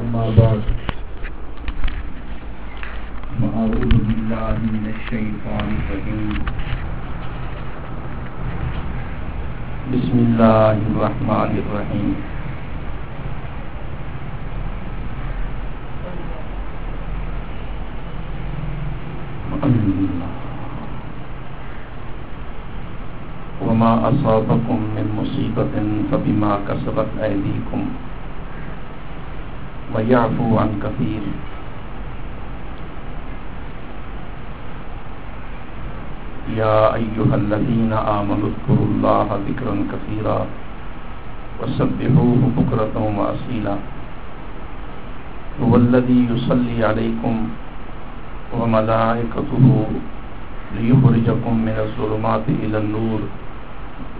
أما بعد فأعوذ بالله من الشيطان الرجيم. بسم الله الرحمن الرحيم. وما أصابكم من مصيبة فبما كسبت أيديكم ويعفو عن كثير يا أيها الذين آمنوا اذكروا الله ذكرا كثيرا وسبحوه بكرة وأصيلا هو الذي يصلي عليكم وملائكته ليخرجكم من الظلمات إلى النور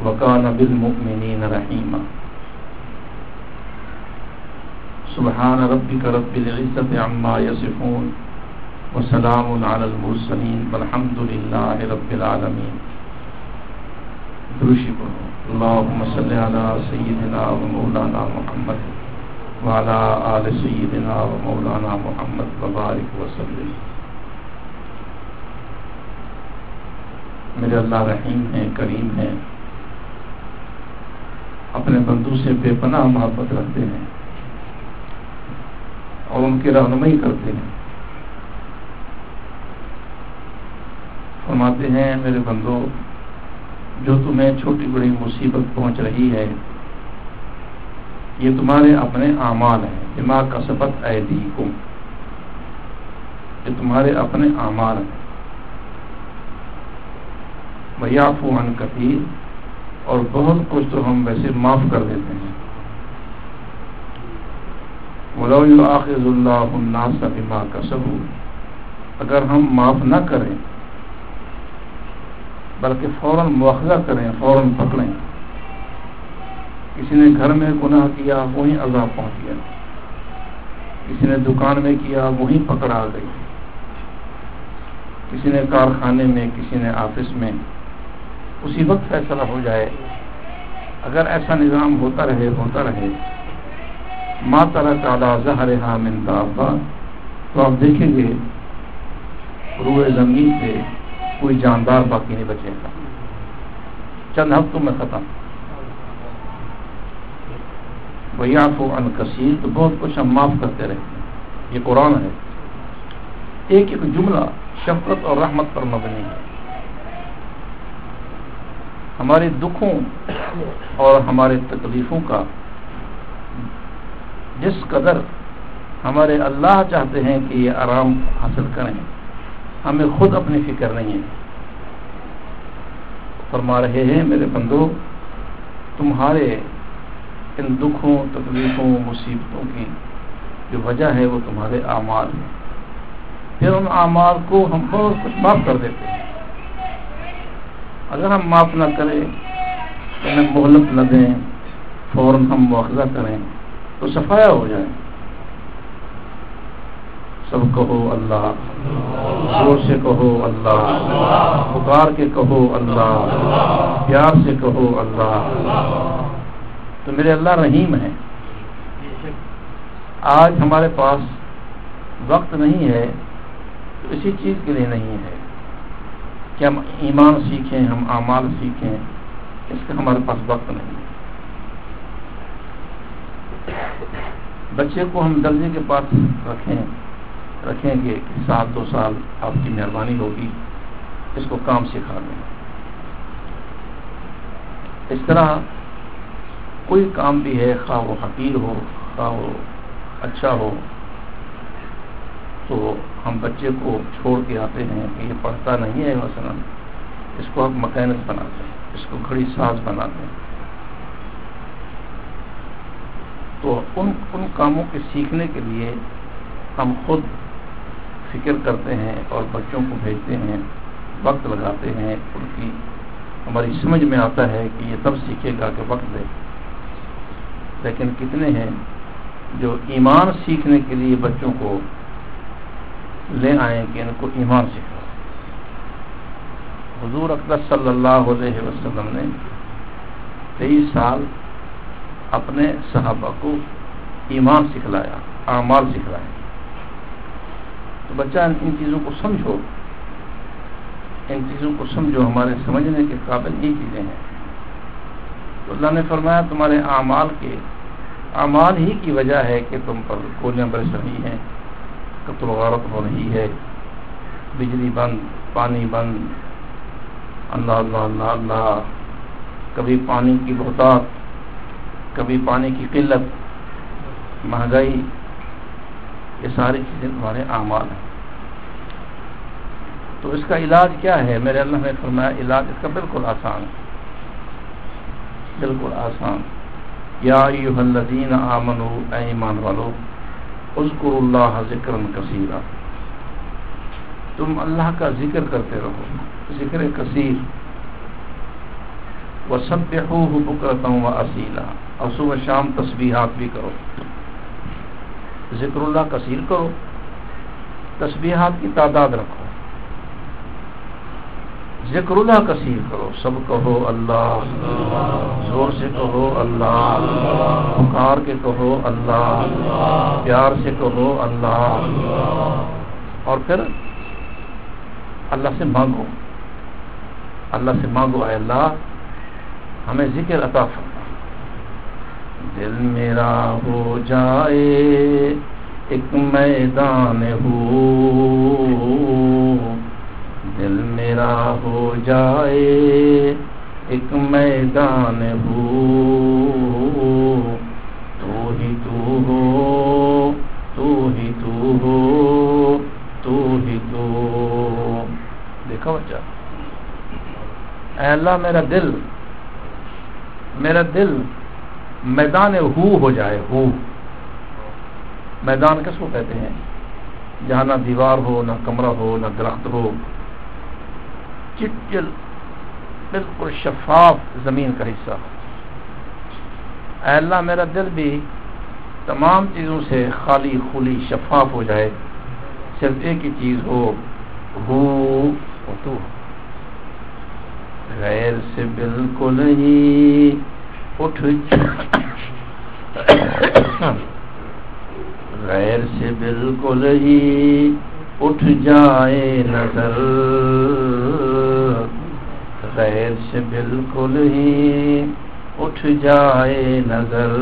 وكان بالمؤمنين رحيما سبحان ربك رب العزة عما يصفون وسلام على المرسلين والحمد لله رب العالمين. دروشی پڑھو. اللهم صل على سيدنا ومولانا محمد وعلى آل سيدنا ومولانا محمد وبارك وسلم. میرے اللہ رحیم ہیں کریم ہیں اپنے بندو سے بے پناہ محبت رکھتے ہیں۔ اور ان کی رہنمائی کرتے ہیں۔ فرماتے ہیں، میرے بندو، جو تمہیں چھوٹی بڑی مصیبت پہنچ رہی ہے، یہ تمہارے اپنے اعمال ہیں۔ دماغ کا سبق ایدی کم یہ تمہارے اپنے اعمال ہیں۔ میاف عن کثیر، اور بہت کچھ تو ہم ویسے معاف کر دیتے ہیں۔ ولو آخر اللہ الناس بما کسبوا اگر ہم معاف نہ کریں، بلکہ فوراً مواخذہ کریں، فوراً پکڑیں، کسی نے گھر میں گناہ کیا، وہیں عذاب پہنچ گیا، کسی نے دکان میں کیا، وہیں پکڑا گئی، کسی نے کارخانے میں، کسی نے آفس میں، اسی وقت فیصلہ ہو جائے۔ اگر ایسا نظام ہوتا رہے ہوتا رہے۔ ماں طرح تعالیٰ زہر منتابا تو آپ دیکھیں گے، روئے زمین پہ کوئی جاندار باقی نہیں بچے گا۔ چند ہفتوں میں ختم۔ بھیا کو ان کثیر تو بہت کچھ ہم معاف کرتے رہتے ہیں۔ یہ قرآن ہے۔ ایک ایک جملہ شفقت اور رحمت پر مبنی ہے۔ ہمارے دکھوں اور ہمارے تکلیفوں کا جس قدر ہمارے اللہ چاہتے ہیں کہ یہ آرام حاصل کریں، ہمیں خود اپنی فکر نہیں ہے۔ فرما رہے ہیں، میرے بندو، تمہارے ان دکھوں، تکلیفوں، مصیبتوں کی جو وجہ ہے، وہ تمہارے اعمال ہیں۔ پھر ان اعمال کو ہم بہت کچھ معاف کر دیتے ہیں۔ اگر ہم معاف نہ کریں، انہیں مہلت نہ دیں، فوراً ہم مواخذہ کریں۔ تو صفایا ہو جائے۔ سب کہو اللہ۔ زور سے کہو اللہ۔ پکار کے کہو اللہ۔ پیار سے کہو اللہ۔ تو میرے اللہ رحیم ہیں۔ آج ہمارے پاس وقت نہیں ہے، تو اسی چیز کے لیے نہیں ہے۔ کہ ہم ایمان سیکھیں، ہم اعمال سیکھیں، اس کا ہمارے پاس وقت نہیں ہے۔ بچے کو ہم درجے کے پاس رکھیں رکھیں گے کہ سال دو سال آپ کی مہربانی ہوگی، اس کو کام سکھا دیں۔ اس طرح کوئی کام بھی ہے، خواہ وہ حقیر ہو، خواہ وہ اچھا ہو، تو ہم بچے کو چھوڑ کے آتے ہیں کہ یہ پڑھتا نہیں ہے، مثلا اس کو ہم مکینک بناتے ہیں، اس کو کھڑی ساز بناتے ہیں۔ تو ان ان کاموں کے سیکھنے کے لیے ہم خود فکر کرتے ہیں اور بچوں کو بھیجتے ہیں، وقت لگاتے ہیں۔ ان کی ہماری سمجھ میں آتا ہے کہ یہ تب سیکھے گا کہ وقت دے۔ لیکن کتنے ہیں جو ایمان سیکھنے کے لیے بچوں کو لے آئیں کہ ان کو ایمان سکھا حضور اقدس صلی اللہ علیہ وسلم نے تیئیس سال اپنے صحابہ کو ایمان سکھلایا، اعمال سکھلایا تو بچہ، ان چیزوں کو سمجھو۔ ان چیزوں کو سمجھو، ہمارے سمجھنے کے قابل یہ چیزیں ہیں۔ تو اللہ نے فرمایا، تمہارے اعمال کے، اعمال ہی کی وجہ ہے کہ تم پر گولیاں برس رہی ہیں، قتل و غارت ہو رہی ہے، بجلی بند، پانی بند، اللہ اللہ اللہ اللہ، کبھی پانی کی بہتات۔ کبھی پانی کی قلت، مہنگائی، یہ ساری چیزیں تمہارے اعمال ہیں۔ تو اس کا علاج کیا ہے؟ میرے اللہ نے فرمایا، علاج اس کا بالکل آسان ہے۔ بالکل آسان۔ یا الذین آمنو اے ایمان والو اذکر اللہ ذکر کثیرہ تم اللہ کا ذکر کرتے رہو۔ ذکر کثیر۔ وہ سب بکرتا ہوں اصیلا۔ اور صبح شام تسبیحات بھی کرو۔ ذکر اللہ کثیر کرو۔ تسبیحات کی تعداد رکھو۔ ذکر اللہ کثیر کرو۔ سب کہو اللہ۔ زور سے کہو اللہ۔ پکار کے کہو اللہ۔ پیار سے کہو اللہ۔ اور پھر اللہ سے مانگو۔ اللہ سے مانگو، اے اللہ۔ ہمیں ذکر عطا فرما دل میرا ہو جائے، ایک میدان ہو۔ دل میرا ہو جائے، ایک میدان ہو۔ تو ہی تو ہو، تو ہی تو ہو، تو ہی تو دیکھا بچہ، اے اللہ میرا دل میرا دل میدان ہو ہو جائے، ہو۔ میدان کس کو کہتے ہیں؟ جہاں نہ دیوار ہو، نہ کمرہ ہو، نہ درخت ہو۔ چٹل بالکل شفاف زمین کا حصہ۔ اے اللہ، میرا دل بھی تمام چیزوں سے خالی، خلی، شفاف ہو جائے۔ صرف ایک ہی چیز ہو تو غیر سے بالکل ہی اٹھ غیر سے بالکل ہی اٹھ جائے نظر۔ غیر سے بالکل ہی اٹھ جائے نظر۔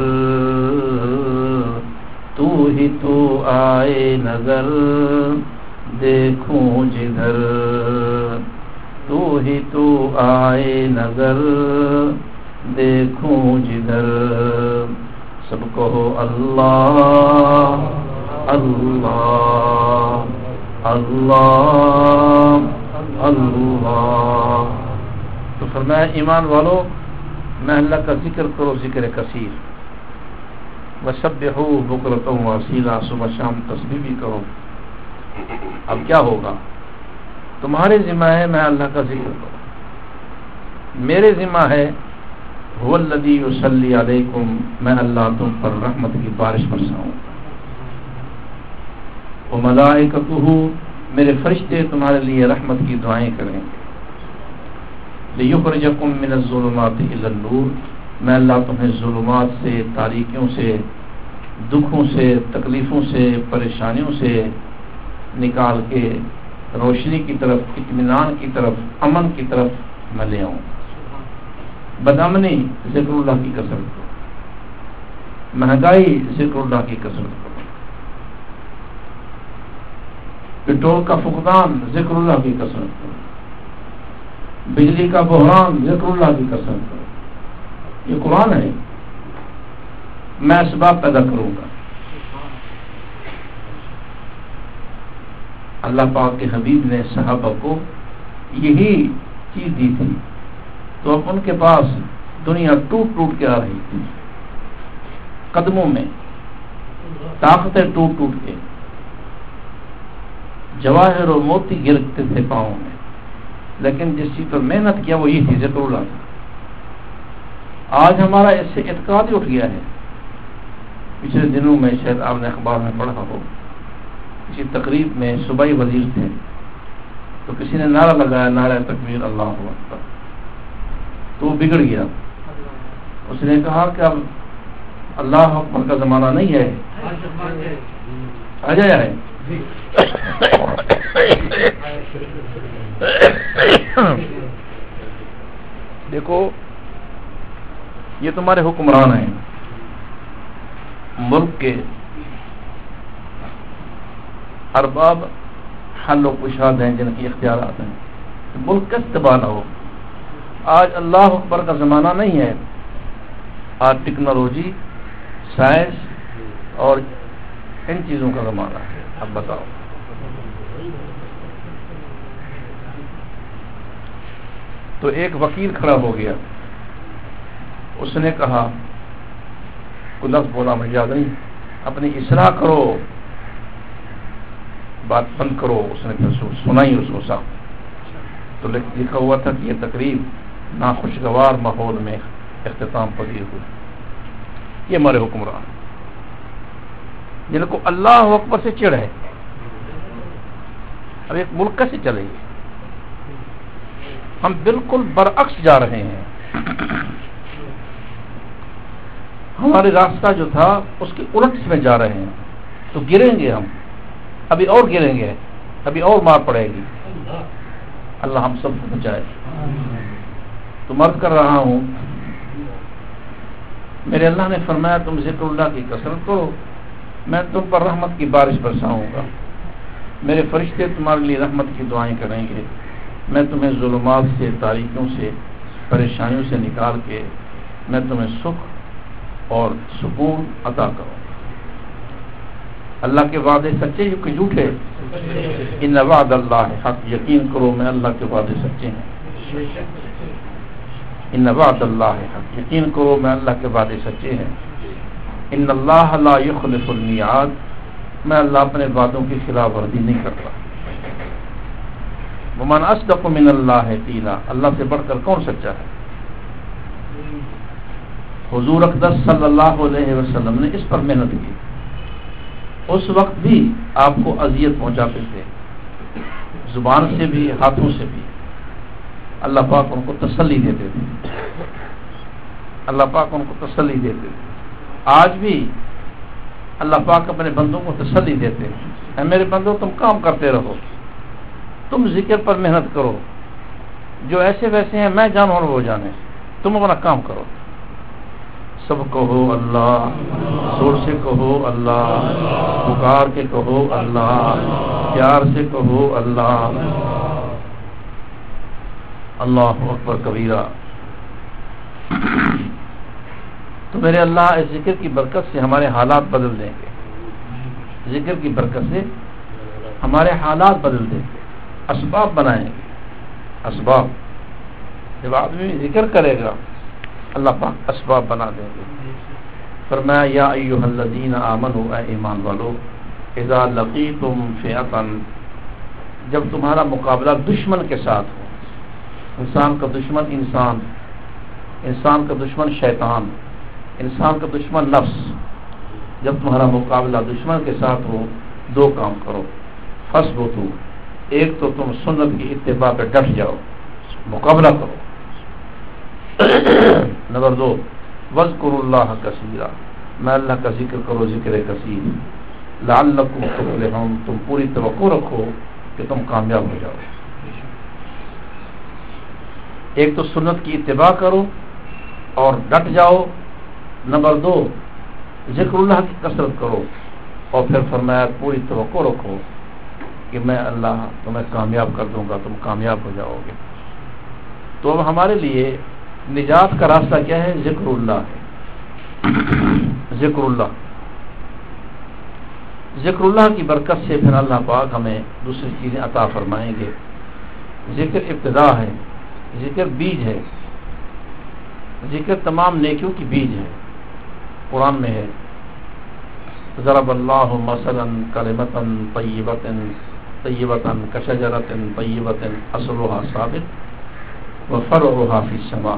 تو ہی تو آئے نظر۔ دیکھوں جدھر۔ تو ہی تو آئے نظر۔ دیکھوں جی جدھر سب کہو اللہ اللہ اللہ اللہ۔ تو فرمایا، ایمان والو، میں اللہ کا ذکر کرو، ذکر کثیر۔ وہ سب ہو بکرتا ہوں وسیلہ صبح شام تصویر بھی کرو۔ اب کیا ہوگا؟ تمہارے ذمہ ہے، میں اللہ کا ذکر کروں۔ میرے ذمہ ہے لدی وسلی علیکم میں اللہ تم پر رحمت کی بارش برساؤں وہ ملائے میرے فرشتے تمہارے لیے رحمت کی دعائیں کریں۔ گے یقم من الظلمات النور، میں اللہ تمہیں ظلمات سے، تاریکیوں سے، دکھوں سے، تکلیفوں سے، پریشانیوں سے نکال کے روشنی کی طرف، اطمینان کی طرف، امن کی طرف میں لے آؤں۔ بدامنی ذکر اللہ کی کثرت کرو مہنگائی، ذکر اللہ کی کثرت کرو پٹرول کا فقدان، ذکر اللہ کی کثرت کرو بجلی کا بحران، ذکر اللہ کی کثرت کرو یہ قرآن ہے۔ میں اسباب پیدا کروں گا۔ اللہ پاک کے حبیب نے صحابہ کو یہی چیز دی تھی۔ تو اب ان کے پاس دنیا ٹوٹ ٹوٹ کے آ رہی تھی۔ قدموں میں طاقتیں ٹوٹ ٹوٹ کے۔ جواہر اور موتی گرتے تھے پاؤں میں۔ لیکن جس چیز پر محنت کیا وہ یہ تھی ذکر اللہ تھا آج ہمارا اس سے اعتقاد ہی اٹھ گیا ہے۔ پچھلے دنوں میں شاید آپ نے اخبار میں پڑھا ہو۔ کسی تقریب میں صوبائی وزیر تھے۔ تو کسی نے نعرہ لگایا، نعرہ تکبیر، اللہ تو وہ بگڑ گیا۔ اس نے کہا کہ اب اللہ اکبر کا زمانہ نہیں ہے۔ آ جائے ہے۔ دیکھو، یہ تمہارے حکمران ہیں۔ ملک کے ارباب حل و کشاد ہیں جن کی اختیارات ہیں۔ ملک کس تباہ نہ ہو۔ آج اللہ اکبر کا زمانہ نہیں ہے۔ آج ٹیکنالوجی، سائنس اور ان چیزوں کا زمانہ ہے۔ اب بتاؤ۔ تو ایک وکیل کھڑا ہو گیا۔ اس نے کہا، کوئی لفظ بولا، مجھے یاد نہیں۔ اپنی اصلاح کرو۔ بات بند کرو۔ اس نے پھر سنائی، اس کو صاحب تو لکھا ہوا تھا کہ یہ تقریب ناخوشگوار ماحول میں اختتام پذیر ہوئی۔ یہ ہمارے حکمران جن کو اللہ اکبر سے چڑھ ہے اب ایک ملک کیسے چلے گی؟ ہم بالکل برعکس جا رہے ہیں۔ ہمارے راستہ جو تھا، اس کی الٹ میں جا رہے ہیں۔ تو گریں گے ہم۔ ابھی اور گریں گے۔ ابھی اور مار پڑے گی۔ اللہ ہم سب کو بچائے۔ تو مرد کر رہا ہوں۔ میرے اللہ نے فرمایا تم ذکر اللہ کی کثرت کرو۔ میں تم پر رحمت کی بارش برساؤں گا۔ میرے فرشتے تمہارے لیے رحمت کی دعائیں کریں گے۔ میں تمہیں ظلمات سے تاریخوں سے پریشانیوں سے نکال کے میں تمہیں سکھ اور سکون عطا کروں اللہ کے وعدے سچے کہ جھوٹے؟ ان وعد اللہ حق یقین کرو میں اللہ کے وعدے سچے ہیں۔ ان وعد اللہ حق یقین کرو میں اللہ کے وعدے سچے ہیں۔ ان اللہ لا يخلف المیعاد۔ میں اللہ اپنے وعدوں کی خلاف ورزی نہیں کرتا۔ من اصدق من اللہ ہے تیلا اللہ سے بڑھ کر کون سچا ہے؟ حضور اقدس صلی اللہ علیہ وسلم نے اس پر محنت کی۔ اس وقت بھی آپ کو اذیت پہنچاتے تھے زبان سے بھی، ہاتھوں سے بھی۔ اللہ پاک ان کو تسلی دیتے تھے۔ اللہ پاک ان کو تسلی دیتے تھے۔ آج بھی اللہ پاک اپنے بندوں کو تسلی دیتے ہیں۔ میرے بندوں تم کام کرتے رہو۔ تم ذکر پر محنت کرو۔ جو ایسے ویسے ہیں، میں جانو وہ جانے۔ تم اپنا کام کرو۔ سب کہو اللہ، زور سے کہو اللہ، پکار کے کہو اللہ، پیار سے کہو اللہ۔ اللہ اکبر کبیرہ۔ تو میرے اللہ اس ذکر کی برکت سے ہمارے حالات بدل دیں گے۔ ذکر کی برکت سے ہمارے حالات بدل دیں گے۔ اسباب بنائیں گے۔ اسباب۔ جب آدمی ذکر کرے گا، اللہ پاک اسباب بنا دیں گے۔ فرمایا، یا ایوہ الذین آمنوا، اے ایمان والو، اذا لقیتم فیعتن جب تمہارا مقابلہ دشمن کے ساتھ ہو انسان کا دشمن انسان انسان کا دشمن شیطان، انسان کا دشمن نفس۔ جب تمہارا مقابلہ دشمن کے ساتھ ہو، دو کام کرو۔ فص ہو تو۔ ایک تو تم سنت کی اتباع پہ ڈٹ جاؤ۔ مقابلہ کرو۔ نمبر دو وز کر اللہ کثیرہ میں اللہ کا ذکر کرو، ذکر کثیر۔ لال ہم تم پوری توقع رکھو کہ تم کامیاب ہو جاؤ۔ ایک تو سنت کی اتباع کرو اور ڈٹ جاؤ۔ نمبر دو، ذکر اللہ کی کثرت کرو اور پھر فرمایا پوری توقع رکھو کہ میں اللہ تمہیں کامیاب کر دوں گا، تم کامیاب ہو جاؤ گے۔ تو اب ہمارے لیے نجات کا راستہ کیا ہے؟ ذکر اللہ ہے۔ ذکر اللہ۔ ذکر اللہ کی برکت سے پھر اللہ پاک ہمیں دوسری چیزیں عطا فرمائیں گے۔ ذکر ابتدا ہے۔ ذکر بیج ہے۔ ذکر تمام نیکیوں کی بیج ہے۔ قرآن میں ہے۔ ضرب اللہ مثلا کلمتن طیبتن طیبتاً کشجرتن طیبتن اصلها ثابت و فرعها فی السماء۔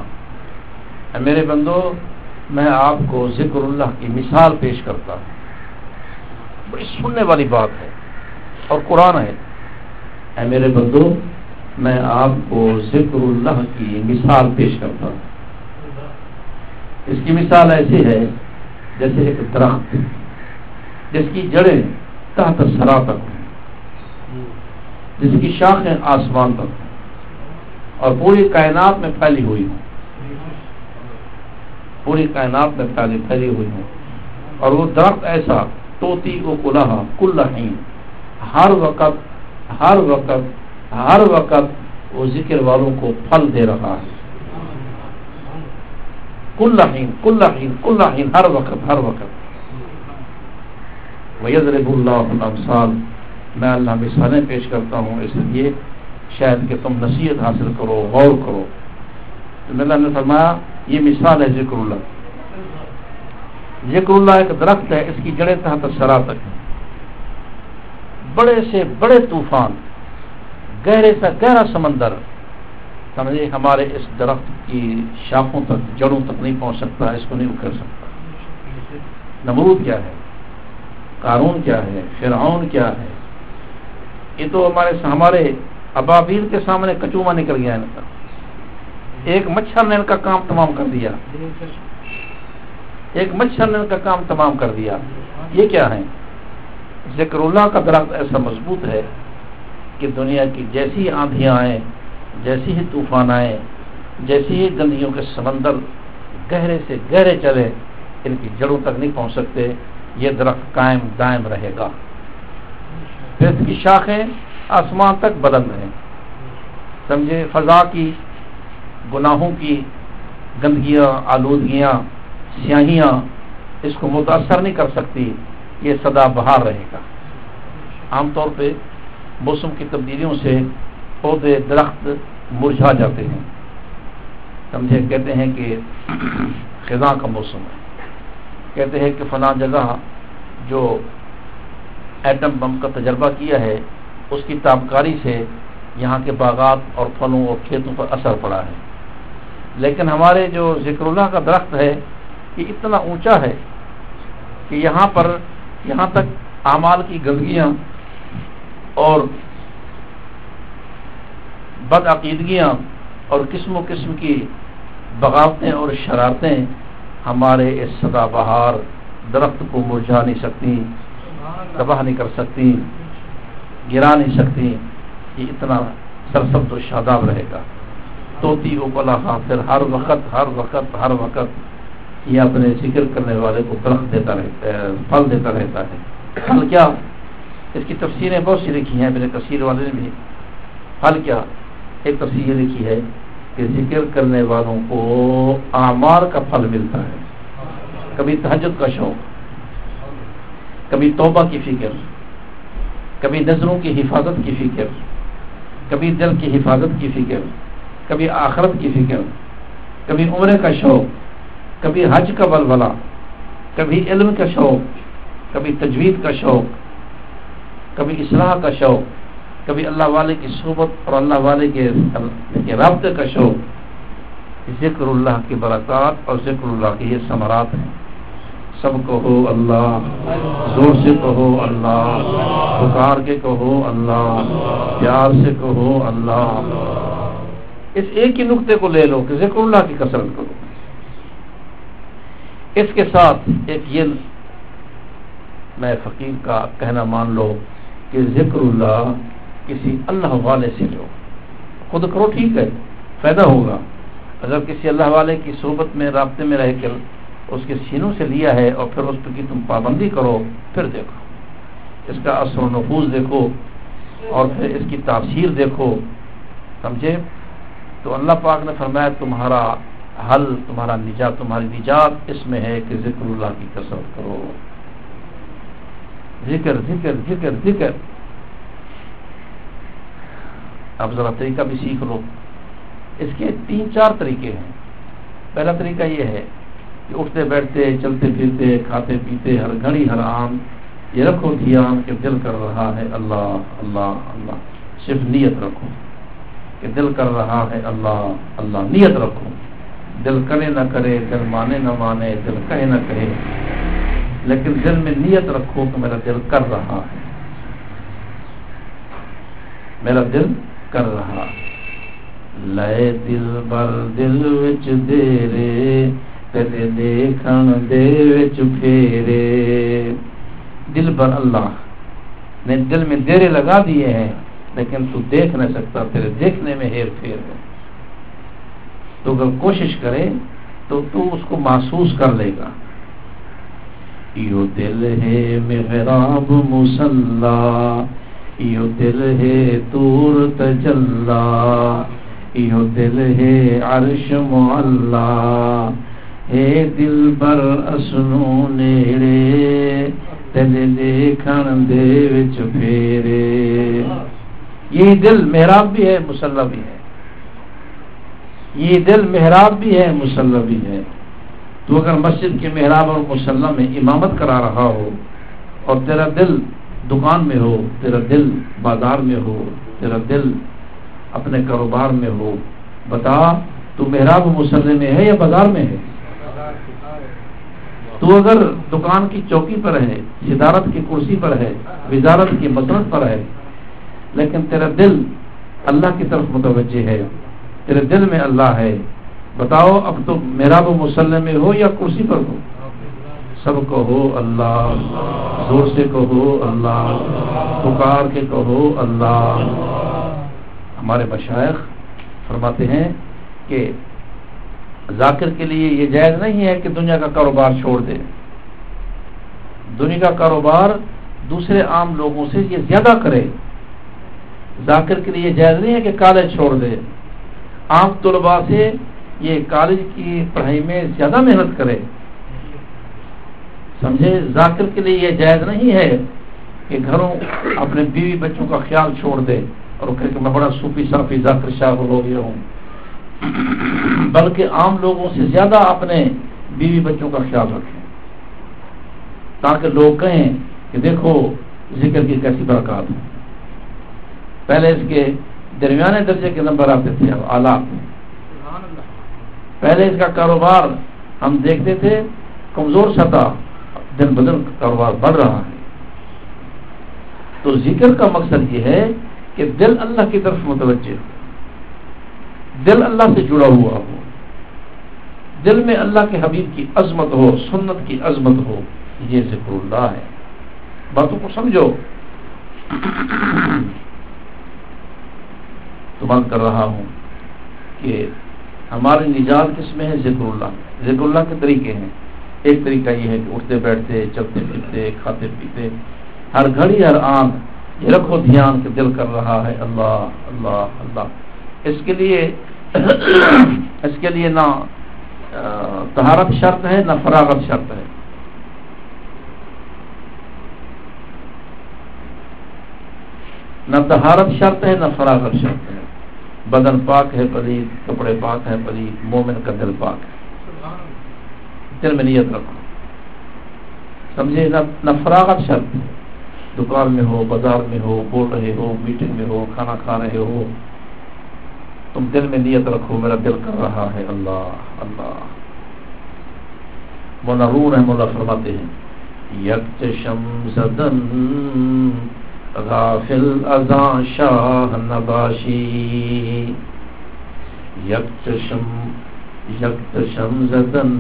اے میرے بندو، میں آپ کو ذکر اللہ کی مثال پیش کرتا ہوں۔ بڑی سننے والی بات ہے اور قرآن ہے۔ اے میرے بندو میں آپ کو ذکر اللہ کی مثال پیش کرتا ہوں۔ اس کی مثال ایسی ہے، جیسے ایک درخت، جس کی جڑیں تحت سرا تک ہوں جس کی شاخیں آسمان تک ہوں اور پوری کائنات میں پھیلی ہوئی ہوں۔ پوری کائنات میں پھیلی پھیلی ہوئی ہوں۔ اور وہ درخت ایسا توتی او کلہ کل ہر وقت ہر وقت ہر وقت وہ ذکر والوں کو پھل دے رہا ہے۔ کل کل کل ہر وقت ہر وقت۔ ویدرب اللہ میں اللہ مثالیں پیش کرتا ہوں، اس لیے شاید کہ تم نصیحت حاصل کرو، غور کرو۔ تو اللہ نے فرمایا، یہ مثال ہے ذکر اللہ۔ ذکر اللہ ایک درخت ہے، اس کی جڑیں تحت سرا تک بڑے سے بڑے طوفان۔ گہرے سے گہرا سمندر، سمجھے، ہمارے اس درخت کی شاخوں تک، جڑوں تک نہیں پہنچ سکتا، اس کو نہیں اکھڑ سکتا۔ نمرود کیا ہے؟ قانون کیا ہے؟ فرعون کیا ہے؟ یہ تو ہمارے ہمارے ابابیل کے سامنے کچوما نکل گیا ان کا ایک مچھر نے ان کا کام تمام کر دیا۔ ایک مچھر نے ان کا کام تمام کر دیا۔ یہ کیا ہے؟ ذکر اللہ کا درخت ایسا مضبوط ہے۔ کہ دنیا کی جیسی آندھیاں آئیں، جیسی ہی طوفان آئے جیسی ہی گندگیوں کے سمندر گہرے سے گہرے چلے، ان کی جڑوں تک نہیں پہنچ سکتے، یہ درخت قائم دائم رہے گا۔ پھر اس کی شاخیں آسمان تک بلند ہیں۔ سمجھے؟ فضا کی، گناہوں کی، گندگیاں، آلودگیاں، سیاہیاں، اس کو متاثر نہیں کر سکتی، یہ سدا بہار رہے گا۔ عام طور پہ موسم کی تبدیلیوں سے پودے درخت مرجھا جاتے ہیں۔ سمجھے، کہتے ہیں کہ خزاں کا موسم ہے۔ کہتے ہیں کہ فلاں جگہ جو ایٹم بم کا تجربہ کیا ہے، اس کی تابکاری سے یہاں کے باغات اور پھلوں اور کھیتوں پر اثر پڑا ہے۔ لیکن ہمارے جو ذکر اللہ کا درخت ہے، یہ اتنا اونچا ہے کہ یہاں پر، یہاں تک اعمال کی گندگیاں اور بد عقیدگیاں اور قسم و قسم کی بغاوتیں اور شرارتیں ہمارے اس سدا بہار درخت کو مرجھا نہیں سکتی، تباہ نہیں کر سکتی، گرا نہیں سکتی، یہ اتنا سرسبد و شاداب رہے گا۔ توتی اوپلا پھر ہر وقت ہر وقت ہر وقت یہ اپنے ذکر کرنے والے کو درخت دیتا رہتا ہے، پھل دیتا رہتا ہے۔ پھل کیا؟ اس کی تفصیلیں بہت سی لکھی ہیں، میرے کثیر والے نے بھی۔ پھل کیا؟ ایک تفصیل یہ لکھی ہے کہ ذکر کرنے والوں کو آمار کا پھل ملتا ہے۔ کبھی تہجد کا شوق، کبھی توبہ کی فکر، کبھی نظروں کی حفاظت کی فکر، کبھی دل کی حفاظت کی فکر، کبھی آخرت کی فکر، کبھی عمرے کا شوق، کبھی حج کا بلبلا کبھی علم کا شوق، کبھی تجوید کا شوق کبھی اصلاح کا شوق، کبھی اللہ والے کی صحبت اور اللہ والے کے رابطے کا شوق۔ ذکر اللہ کی برکات اور ذکر اللہ کے یہ ثمرات ہیں۔ سب کہو اللہ، زور سے کہو اللہ، پکار کے کہو اللہ، پیار سے کہو اللہ۔ اس ایک ہی نقطے کو لے لو کہ ذکر اللہ کی کثرت کرو۔ اس کے ساتھ ایک یہ میں فقیر کا کہنا مان لو کہ ذکر اللہ کسی اللہ والے سے لو۔ خود کرو ٹھیک ہے، فائدہ ہوگا۔ اگر کسی اللہ والے کی صحبت میں، رابطے میں رہ کر اس کے سینوں سے لیا ہے اور پھر اس کی تم پابندی کرو، پھر دیکھو۔ اس کا اثر و نفوذ دیکھو اور پھر اس کی تاثیر دیکھو۔ سمجھے؟ تو اللہ پاک نے فرمایا، تمہارا حل، تمہارا نجات، تمہاری نجات اس میں ہے کہ ذکر اللہ کی کثرت کرو۔ ذکر ذکر ذکر ذکر۔ اب ذرا طریقہ بھی سیکھ لو۔ اس کے تین چار طریقے ہیں۔ پہلا طریقہ یہ ہے کہ اٹھتے، بیٹھتے، چلتے، پھرتے، کھاتے، پیتے، ہر گھڑی، ہر آم، یہ رکھو دھیان کہ دل کر رہا ہے اللہ اللہ اللہ۔ صرف نیت رکھو کہ دل کر رہا ہے اللہ اللہ۔ نیت رکھو۔ دل کرے نہ کرے، دل مانے نہ مانے، دل کہے نہ کہے۔ لیکن دل میں نیت رکھو کہ میرا دل کر رہا ہے۔ میرا دل کر رہا لے دل بر دل وچ دے رے تیرے دیکھن دے وچ پھیرے۔ دل پر اللہ۔ نے دل میں دیرے لگا دیے ہیں، لیکن تو دیکھ نہیں سکتا، تیرے دیکھنے میں ہیر پھیر ہے۔ تو اگر کوشش کرے، تو تو اس کو محسوس کر لے گا۔ یو دل ہے محراب مسلح یو دل ہے تور تجلا، یو دل ہے عرش معلہ ہے دل بر اسنو نیڑے تل دیکھن دے وچ پھیرے۔ یہ دل محراب بھی ہے، مسلح بھی ہے۔ یہ دل محراب بھی ہے، مسلح بھی ہے۔ تو اگر مسجد کے محراب اور مسلح میں امامت کرا رہا ہو اور تیرا دل دکان میں ہو، تیرا دل بازار میں ہو، تیرا دل اپنے کاروبار میں ہو، بتا تو محراب مسلح میں ہے یا بازار میں ہے؟ تو اگر دکان کی چوکی پر ہے، صدارت کی کرسی پر ہے، وزارت کی مسرت پر ہے، لیکن تیرا دل اللہ کی طرف متوجہ ہے، تیرے دل میں اللہ ہے بتاؤ اب تو میرا وہ مسلم میں ہو یا کرسی پر ہو؟ سب کہو اللہ، زور سے کہو اللہ، پکار کے کہو اللہ۔ ہمارے مشائق فرماتے ہیں کہ ذاکر کے لیے یہ جائز نہیں ہے کہ دنیا کا کاروبار چھوڑ دے۔ دنیا کا کاروبار دوسرے عام لوگوں سے یہ زیادہ کرے۔ ذاکر کے لیے جائز نہیں ہے کہ کالج چھوڑ دے۔ عام طلباء سے یہ کالج کی پڑھائی میں زیادہ محنت کرے۔ سمجھے؟ ذاکر کے لیے یہ جائز نہیں ہے کہ گھروں اپنے بیوی بچوں کا خیال چھوڑ دے اور کہ میں بڑا سوپی صافی ذاکر شاہ ہو گیا ہوں۔ بلکہ عام لوگوں سے زیادہ اپنے بیوی بچوں کا خیال رکھیں۔ تاکہ لوگ کہیں کہ دیکھو، ذکر کی کیسی برکات ہو پہلے اس کے درمیانے درجے کے نمبر آتے تھے اعلیٰ پہلے اس کا کاروبار ہم دیکھتے تھے، کمزور سطح دن بدن کاروبار بڑھ رہا ہے۔ تو ذکر کا مقصد یہ ہے کہ دل اللہ کی طرف متوجہ ہو، دل اللہ سے جڑا ہوا ہو، دل میں اللہ کے حبیب کی عظمت ہو، سنت کی عظمت ہو، یہ ذکر اللہ ہے۔ باتوں کو سمجھو۔ تو بات کر رہا ہوں کہ ہماری نجات کس میں ہے؟ ذکر اللہ۔ ذکر اللہ کے طریقے ہیں۔ ایک طریقہ یہ ہے کہ اٹھتے، بیٹھتے، چلتے، پھرتے، کھاتے، پیتے۔ ہر گھڑی، ہر آنکھ، یہ رکھو دھیان کے دل کر رہا ہے۔ اللہ اللہ اللہ۔ اس کے لیے، اس کے لیے نہ تہارت شرط ہے، نہ فراغت شرط ہے۔ نہ تہارت شرط ہے، نہ فراغت شرط ہے۔ بدن پاک ہے پلید، کپڑے پاک ہے پلید، مومن کا دل پاک ہے۔ دل میں نیت رکھو۔ سمجھے، نہ فراغت شرط دکان میں ہو، بازار میں ہو، بول رہے ہو، میٹنگ میں ہو، کھانا کھا رہے ہو۔ تم دل میں نیت رکھو، میرا دل کر رہا ہے۔ اللہ اللہ۔ مولا رون ہے مولا فرماتے ہیں یک زدن غافل ازاں شاہ نباشی۔ یکشم یکشم زدن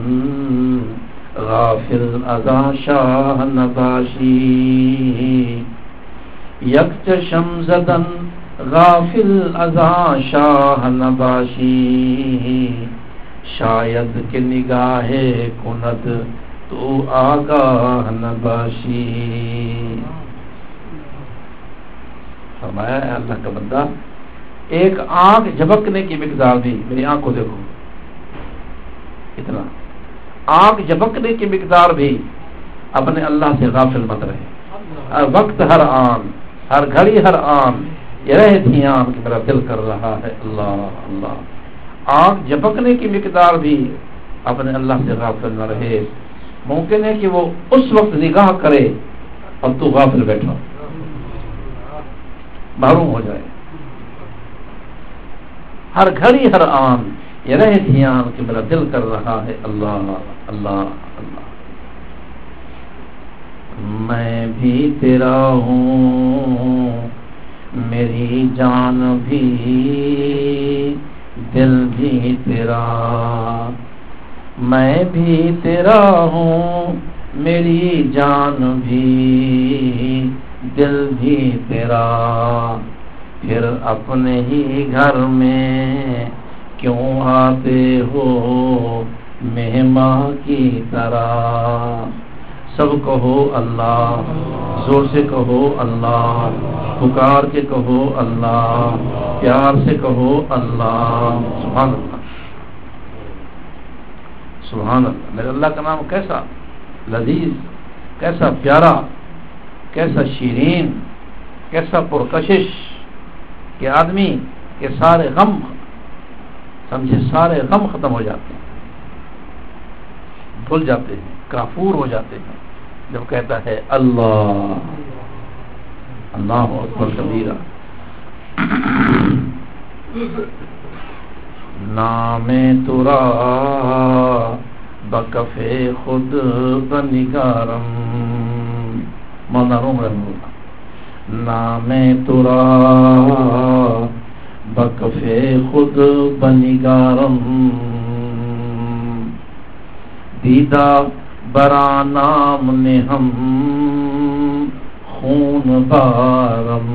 غافل ازاں شاہ نباشی۔ یکشم زدن غافل ازاں شاہ نباشی۔ شاید کے نگاہ کند تو آگاہ نباشی۔ فرمایا ہے اللہ کا بندہ، ایک آنکھ جھبکنے کی مقدار بھی میری آنکھ کو دیکھو۔ اتنا۔ آنکھ جھبکنے کی مقدار بھی اپنے اللہ سے غافل مت رہے۔ ہر وقت ہر آن، ہر گھڑی ہر آن، یہ رہے تھی آن کہ میرا دل کر رہا ہے۔ اللہ اللہ۔ آنکھ جھپکنے کی مقدار بھی اپنے اللہ سے غافل نہ رہے۔ ممکن ہے کہ وہ اس وقت نگاہ کرے اور تو غافل بیٹھا۔ محروم ہو جائے۔ ہر گھڑی، ہر آن یہ رہے تھی آن کہ میرا دل کر رہا ہے۔ اللہ اللہ اللہ۔ میں بھی تیرا ہوں، میری جان بھی، دل بھی تیرا۔ میں بھی تیرا ہوں، میری جان بھی۔ دل بھی تیرا۔ پھر اپنے ہی گھر میں کیوں آتے ہو مہمان کی طرح؟ سب کہو اللہ، زور سے کہو اللہ، پکار کے کہو اللہ، پیار سے کہو اللہ۔ سبحان اللہ۔ سبحان اللہ۔ میرے اللہ کا نام کیسا؟ لذیذ، کیسا پیارا۔ کیسا شیرین، کیسا پرکشش کہ آدمی کے سارے غم سمجھے، سارے غم ختم ہو جاتے ہیں، بھول جاتے ہیں، کافور ہو جاتے ہیں۔ جب کہتا ہے اللہ اللہ اکبر کبیرہ۔ نام ترا بکف خود بنگارم مولانا روم رحم اللہ نام ترا بکف خود بنگارم دیدہ برا نام نے ہم خون بارم۔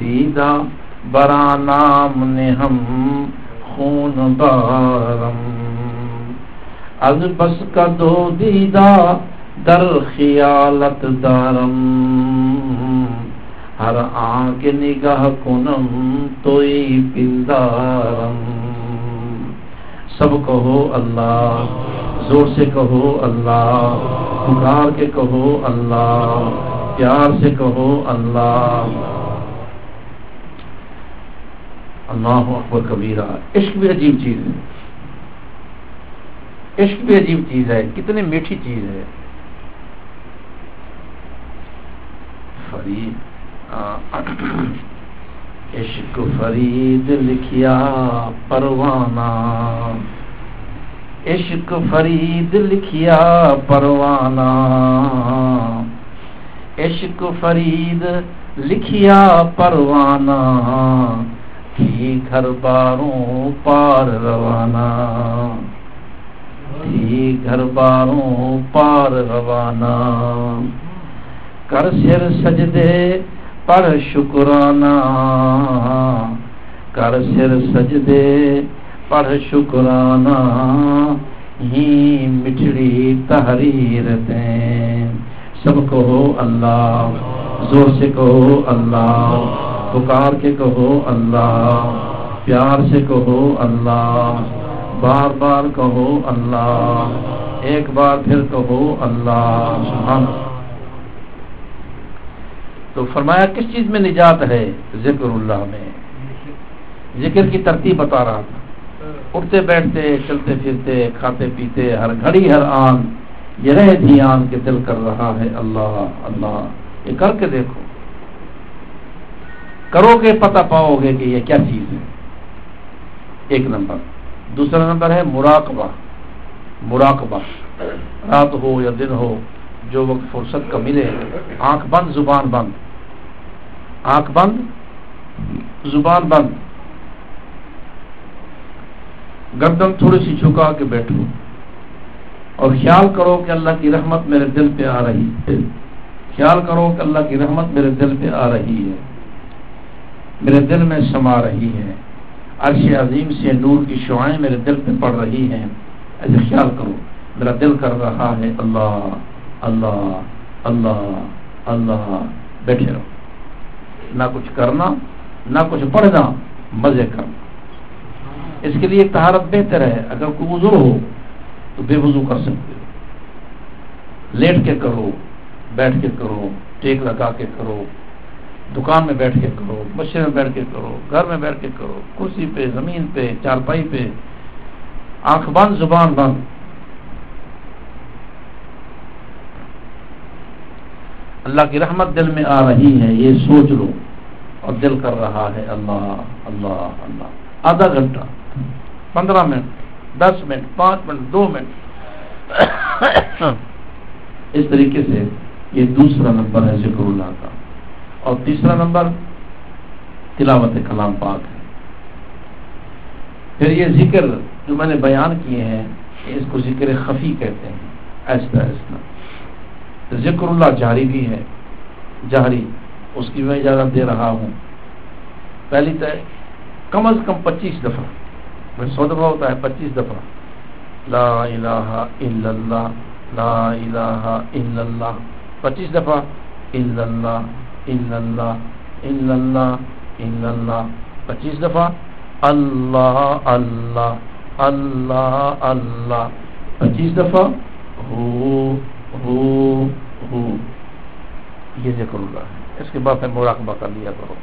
دیدہ برا نام نے ہم خون بارم۔ از بس کا دو دیدہ در خیالت دارم، ہر آنکھ نگاہ کنم توئی پندارم سب کہو اللہ، زور سے کہو اللہ، پکار کے کہو اللہ، پیار سے کہو اللہ۔ اللہ اکبر کبیرہ، عشق بھی عجیب چیز ہے۔ عشق بھی عجیب چیز ہے، کتنی میٹھی چیز ہے۔ فرید۔ عشق فرید لکھیا پروانہ۔ عشق فرید لکھیا پروانہ۔ عشق فرید لکھیا پروانہ۔ تھی گھر باروں پار روانہ۔ تھی گھر باروں پار روانہ۔ کر سر سجدے پڑھ شکرانہ۔ کر سر سجدے پڑھ شکرانہ۔ ہی مٹھڑی تحریر دیں۔ سب کہو اللہ، زور سے کہو اللہ، پکار کے کہو اللہ، پیار سے کہو اللہ، بار بار کہو اللہ، ایک بار پھر کہو اللہ، سبحان تو فرمایا کس چیز میں نجات ہے ذکر اللہ میں؟ ذکر کی ترتیب بتا رہا تھا۔ اٹھتے بیٹھتے، چلتے پھرتے، کھاتے پیتے، ہر گھڑی، ہر آن، یہ رہ دھیان کے دل کر رہا ہے اللہ اللہ۔ یہ کر کے دیکھو۔ کرو گے، پتہ پاؤ گے کہ یہ کیا چیز ہے۔ ایک نمبر۔ دوسرا نمبر ہے مراقبہ۔ مراقبہ۔ رات ہو یا دن ہو جو وقت فرصت کا ملے، آنکھ بند، زبان بند۔ آنکھ بند، زبان بند۔ گردن تھوڑی سی چکا کے بیٹھو۔ اور خیال کرو کہ اللہ کی رحمت میرے دل پہ آ رہی ہے۔ خیال کرو کہ اللہ کی رحمت میرے دل پہ آ رہی ہے۔ میرے دل میں سما رہی ہے۔ عرش عظیم سے نور کی شعائیں میرے دل پہ پڑ رہی ہیں۔ ایسے خیال کرو۔ میرا دل کر رہا ہے اللہ۔ اللہ اللہ اللہ، بیٹھے رہو۔ نہ کچھ کرنا، نہ کچھ پڑھنا، مزے کرنا۔ اس کے لیے تہارت بہتر ہے۔ اگر کوئی وضو ہو تو بے وضو کر سکتے ہو۔ لیٹ کے کرو، بیٹھ کے کرو، ٹیک لگا کے کرو، دکان میں بیٹھ کے کرو مشین میں بیٹھ کے کرو، گھر میں بیٹھ کے کرو، کرسی پہ، زمین پہ، چارپائی پہ، آنکھ بند، زبان بند۔ اللہ کی رحمت دل میں آ رہی ہے، یہ سوچ لو۔ اور دل کر رہا ہے، اللہ اللہ اللہ۔ آدھا گھنٹہ۔ پندرہ منٹ، دس منٹ، پانچ منٹ، دو منٹ۔ اس طریقے سے یہ دوسرا نمبر ہے ذکر اللہ کا۔ اور تیسرا نمبر تلاوت کلام پاک ہے۔ پھر یہ ذکر جو میں نے بیان کیے ہیں، اس کو ذکر خفی کہتے ہیں۔ ایسا ایسا۔ ذکر اللہ جاری بھی ہے، جاری، اس کی میں اجازت دے رہا ہوں۔ پہلی طے کم از کم پچیس دفعہ سو دفعہ ہوتا ہے، پچیس دفعہ۔ لا الہ الا اللہ، لا الہ الا اللہ۔ پچیس دفعہ، الا اللہ الا اللہ الا اللہ الا اللہ۔ پچیس دفعہ، اللہ اللہ اللہ اللہ۔ پچیس دفعہ، ہو ہو ہو، یہ ذکر اللہ ہے اس کے بعد میں مراقبہ کر لیا کرو۔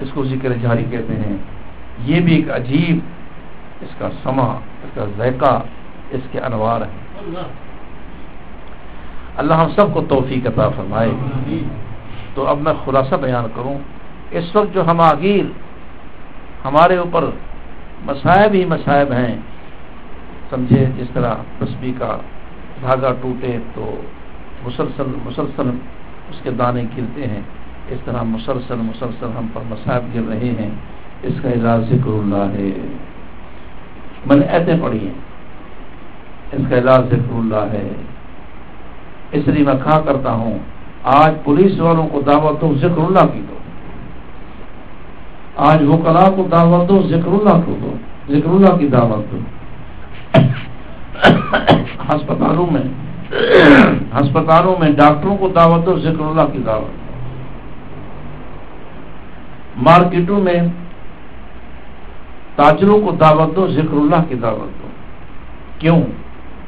اس کو ذکر جاری کہتے ہیں۔ یہ بھی ایک عجیب، اس کا سما، اس کا ذائقہ، اس کے انوار ہے اللہ ہم سب کو توفیق عطا فرمائے۔ تو اب میں خلاصہ بیان کروں۔ اس وقت جو ہم آگیر، ہمارے اوپر مصائب ہی مصائب ہیں۔ سمجھے، جس طرح تسبیح کا دھاگا ٹوٹے تو مسلسل مسلسل اس کے دانے گرتے ہیں۔ اس طرح مسلسل مسلسل ہم پر مصائب گر رہے ہیں۔ اس کا علاج ذکر اللہ ہے۔ میں نے ایسے پڑھی ہیں۔ اس کا علاج ذکر اللہ ہے۔ اس لیے میں کہا کرتا ہوں۔ آج پولیس والوں کو دعوت دو، ذکر اللہ کی دو۔ آج وکلا کو دعوت دو، ذکر اللہ کو دو۔ ذکر اللہ کی دعوت دو۔ ہسپتالوں میں ہسپتالوں میں ڈاکٹروں کو دعوت دو ذکر اللہ کی دعوت۔ مارکیٹوں میں تاجروں کو دعوت دو ذکر اللہ کی دعوت۔ دو کیوں؟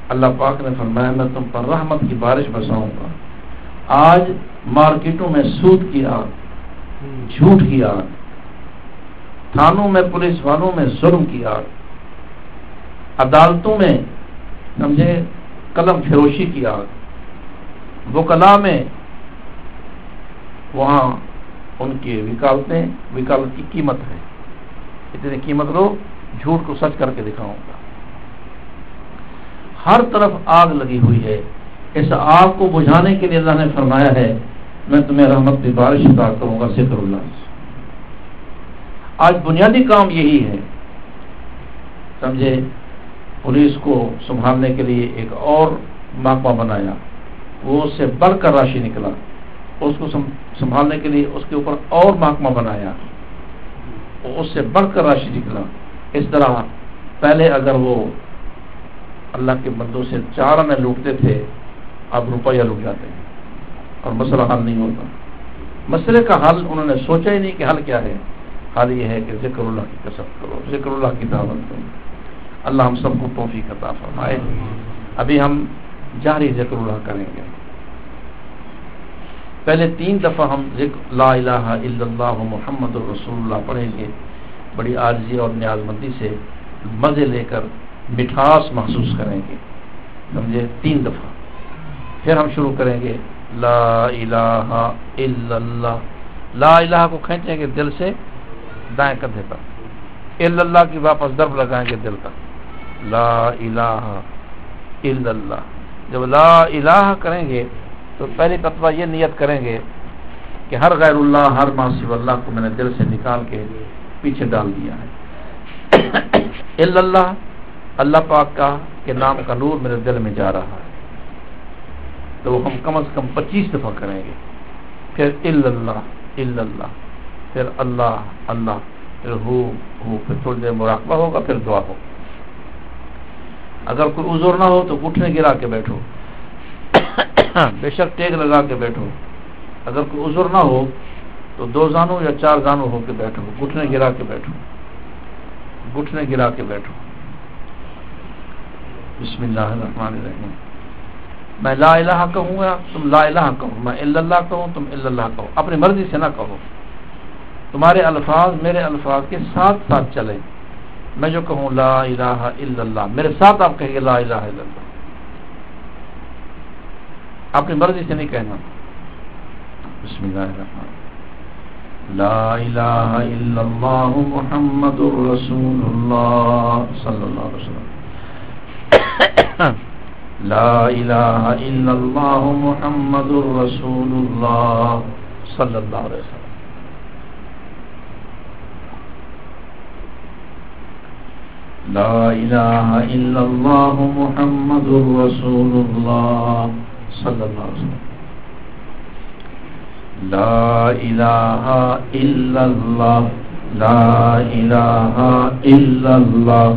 اللہ پاک نے فرمایا، میں تم پر رحمت کی بارش بساؤں گا۔ آج مارکیٹوں میں سود کی آگ، جھوٹ کی آگ۔ تھانوں میں، پولیس والوں میں ظلم کی آگ۔ عدالتوں میں سمجھے؟ قلم فروشی کی آگ۔ وکلا میں وہاں ان کی وکالتیں وکالت کی قیمت ہے۔ اتنی قیمت لو جھوٹ کو سچ کر کے دکھاؤں گا۔ ہر طرف آگ لگی ہوئی ہے۔ اس آگ کو بجھانے کے لیے اللہ نے فرمایا ہے، میں تمہیں رحمت کی بارش ادا کروں گا، ذکر اللہ۔ آج بنیادی کام یہی ہے۔ سمجھے؟ پولیس کو سنبھالنے کے لیے ایک اور محکمہ بنایا۔ وہ اس سے بڑھ کر راشی نکلا۔ اس کو سنبھالنے کے لیے اس کے اوپر اور محکمہ بنایا۔ اس سے بڑھ کر راشی نکلا۔ اس طرح پہلے اگر وہ اللہ کے بندوں سے چار میں لوٹتے تھے، اب روپیہ لوٹ جاتے ہیں اور مسئلہ حل نہیں ہوتا۔ مسئلے کا حل انہوں نے سوچا ہی نہیں کہ حل کیا ہے۔ حل یہ ہے کہ ذکر اللہ کی کسب کرو، ذکر اللہ کی دعوت کرو۔ اللہ ہم سب کو توفیق عطا فرمائے۔ ابھی ہم جاری ذکر اللہ کریں گے۔ پہلے تین دفعہ ہم ذکر لا الہ الا اللہ محمد الرسول اللہ پڑھیں گے۔ بڑی عارضی اور نیاز مندی سے مزے لے کر مٹھاس محسوس کریں گے۔ سمجھے؟ تین دفعہ۔ پھر ہم شروع کریں گے۔ لا الہ الا اللہ۔ لا الہ کو کھینچیں گے دل سے دائیں کندھے پر۔ الا اللہ کی واپس درب لگائیں گے دل کا لا الہ الا اللہ۔ جب لا الہ کریں گے تو پہلی تطبہ یہ نیت کریں گے کہ ہر غیر اللہ، ہر ماسب اللہ کو میں نے دل سے نکال کے پیچھے ڈال دیا ہے۔ الا اللہ اللہ پاک کا کہ نام کا نور میرے دل میں جا رہا ہے۔ تو ہم کم از کم پچیس دفعہ کریں گے۔ پھر الا اللہ الا اللہ۔ پھر اللہ اللہ۔ پھر ہو ہو، پھر تھوڑی دیر مراقبہ ہوگا، پھر دعا ہوگا۔ اگر کوئی عذر نہ ہو تو گھٹنے گرا کے بیٹھو۔ بے شک ٹیک لگا کے بیٹھو۔ اگر کوئی عذر نہ ہو تو دو زانو یا چار زانو ہو کے بیٹھو۔ گھٹنے گرا کے بیٹھو۔ گھٹنے گرا کے بیٹھو۔ بسم اللہ الرحمن الرحیم۔ میں لا الہ کہوں گا تم لا الہ کہو؟ میں اللہ کہوں، تم اللہ کہو۔ اپنی مرضی سے نہ کہو۔ تمہارے الفاظ میرے الفاظ کے ساتھ ساتھ چلیں۔ میں جو کہوں لا الہ الا اللہ، میرے ساتھ آپ کہیں گے لا الہ الا اللہ۔ اپنی مرضی سے نہیں کہنا۔ بسم اللہ الرحمن۔ لا الہ الا اللہ محمد الرسول اللہ صلی اللہ علیہ وسلم۔ لا الہ الا اللہ محمد الرسول اللہ صلی اللہ علیہ وسلم۔ لا إله إلا الله محمد رسول الله صلى الله عليه وسلم. لا إله إلا الله، لا إله إلا الله،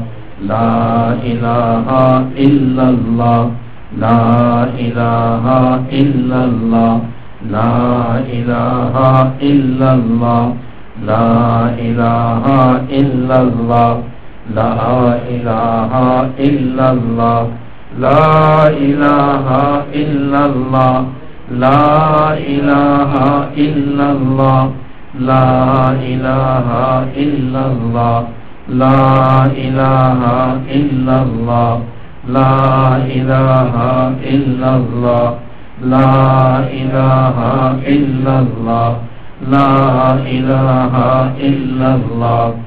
لا إله إلا الله، لا إله إلا الله، لا إله إلا الله، لا إله إلا الله. لا إله إلا الله. لا إله إلا الله. لا إله إلا الله. لا إله إلا الله. لا إله إلا الله. لا إله إلا الله. لا إله إلا الله. لا إله إلا الله.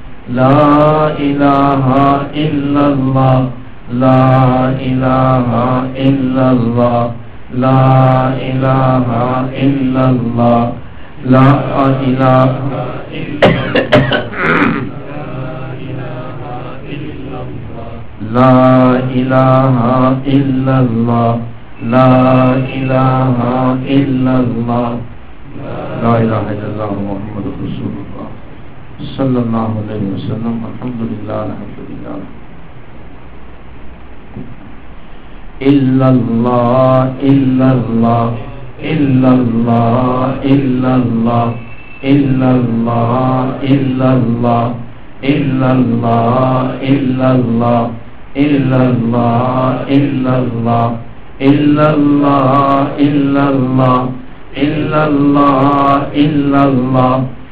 لا إله إلا الله. لا إله إلا الله. لا إله إلا الله. لا إله لا إله إلا الله. لا إله إلا الله. لا إله إلا الله محمد رسول الله. صلی اللہ علیہ وسلم الحمد للہ الحمد للہ الا اللہ الا اللہ الا اللہ الا اللہ الا اللہ الا اللہ الا اللہ الا اللہ الا اللہ الا اللہ الا اللہ الا اللہ الا اللہ إلا الله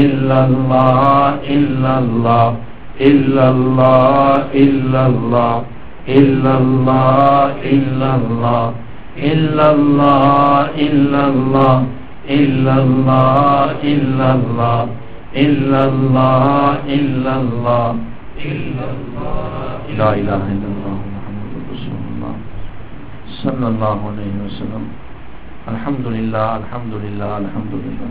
إلا الله إلا الله إلا الله إلا الله إلا الله إلا الله إلا الله إلا الله إلا الله إلا الله إلا الله إلا الله لا إله إلا الله محمد رسول الله صلى الله عليه وسلم الحمد لله الحمد لله الحمد لله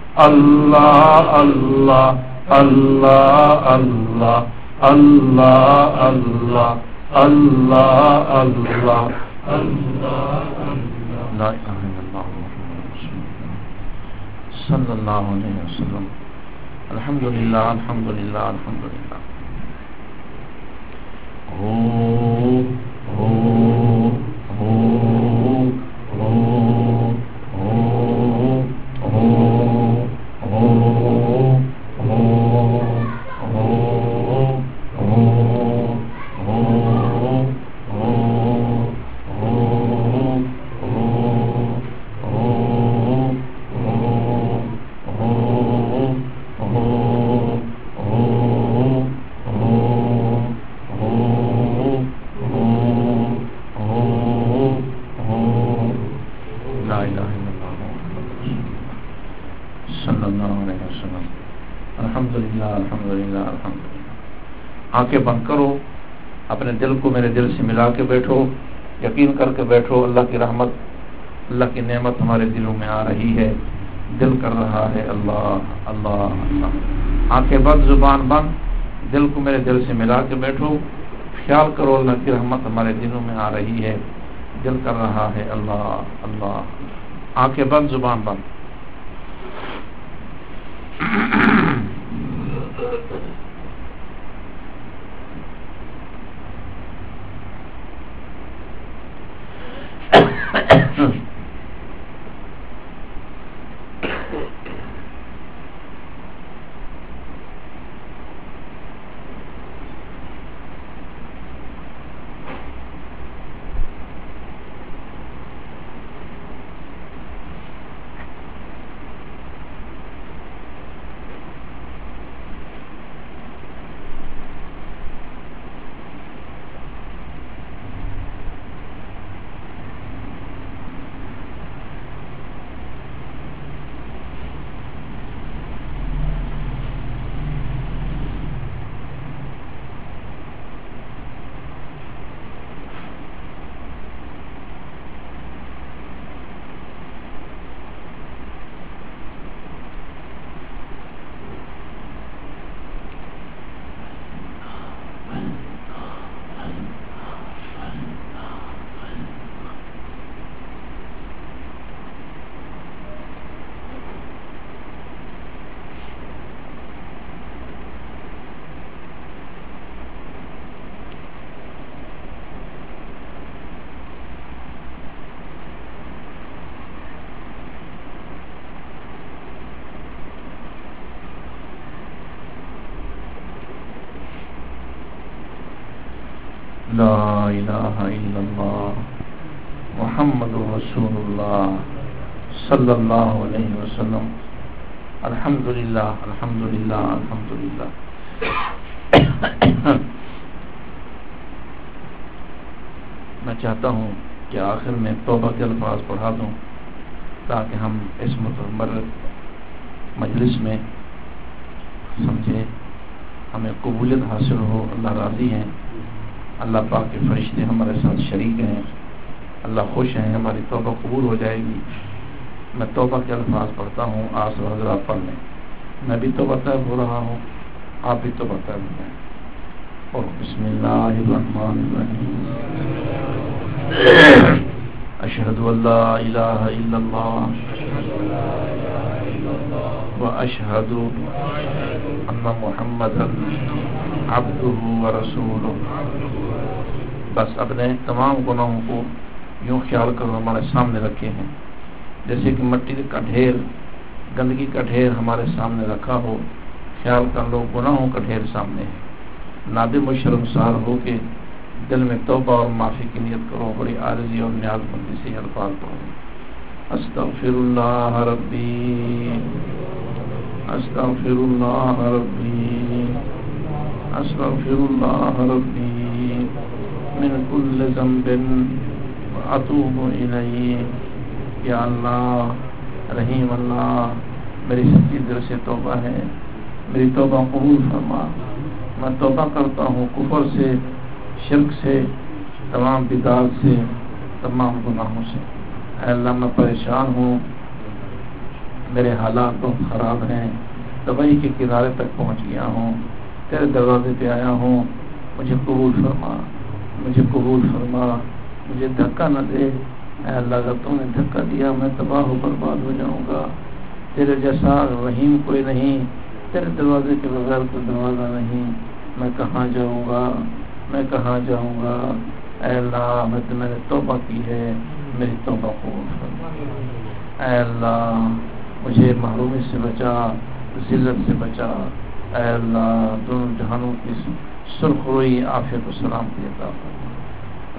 اللہ اللہ اللہ اللہ اللہ اللہ اللہ اللہ صلی اللہ علیہ وسلم. الحمد للہ الحمد للہ الحمد للہ ہو ہو ہو دل سے ملا کے بیٹھو، یقین کر کے بیٹھو، اللہ کی رحمت، اللہ کی نعمت ہمارے دلوں میں آ رہی ہے۔ دل کر رہا ہے اللہ اللہ اللہ۔ آنکھیں بند، زبان بند۔ دل کو میرے دل سے ملا کے بیٹھو۔ خیال کرو، اللہ کی رحمت ہمارے دلوں میں آ رہی ہے۔ دل کر رہا ہے اللہ اللہ۔ آنکھیں بند، زبان بند۔ الہ الا اللہ محمد رسول اللہ صلی اللہ علیہ وسلم. الحمد للہ الحمد للہ الحمد للہ میں چاہتا ہوں کہ آخر میں توبہ کے الفاظ پڑھا دوں تاکہ ہم اس متمر مجلس میں سمجھے ہمیں قبولیت حاصل ہو، اللہ راضی ہیں۔ اللہ پاک کے فرشتے ہمارے ساتھ شریک ہیں۔ اللہ خوش ہیں، ہماری توبہ قبول ہو جائے گی۔ میں توبہ کے الفاظ پڑھتا ہوں آس و حضرات پڑھ لیں۔ میں بھی تو طیب ہو رہا ہوں، آپ بھی تو طیب ہو جائیں۔ اور بسم اللہ الرحمن الرحیم۔ اشہد اللہ الہ الا اللہ۔ و ان محمد عبدہ بس اپنے تمام گناہوں کو یوں خیال کرو ہمارے سامنے رکھے ہیں، جیسے کہ مٹی کا ڈھیر، گندگی کا ڈھیر ہمارے سامنے رکھا ہو، خیال کر لو، گناہوں کا ڈھیر سامنے ہے۔ نادم و شرمسار ہو کے دل میں توبہ اور معافی کی نیت کرو، بڑی عارضی اور نیاز مندی سے الفاظ کرو استغفر اللہ ربی۔ استغفر اللہ ربی استغفر اللہ ربی من كل ذنب اتوب الیہ یا اللہ رحیم اللہ میری سچی دل سے توبہ ہے. میری توبہ قبول فرما. میں توبہ کرتا ہوں کفر سے، شرک سے، تمام بدعات سے، تمام گناہوں سے۔ اے اللہ، میں پریشان ہوں۔ میرے حالات بہت خراب ہیں دبئی کے کنارے تک پہنچ گیا ہوں، تیرے دروازے پہ آیا ہوں، مجھے قبول فرما، مجھے قبول فرما، مجھے دھکا نہ دے۔ اے اللہ، اگر تم نے دھکا دیا، میں تباہ و برباد ہو جاؤں گا۔ تیرے جیسا رحیم کوئی نہیں، تیرے دروازے کے بغیر کوئی دروازہ نہیں۔ میں کہاں جاؤں گا؟ میں کہاں جاؤں گا؟ اے اللہ، میں تو میں نے توبہ کی ہے، میری توبہ قبول فرما۔ اے اللہ مجھے محرومی سے بچا، ذلت سے بچا۔ اے اللہ، دونوں جہانوں کی سرخ روئی آفیت و سلام کی عطا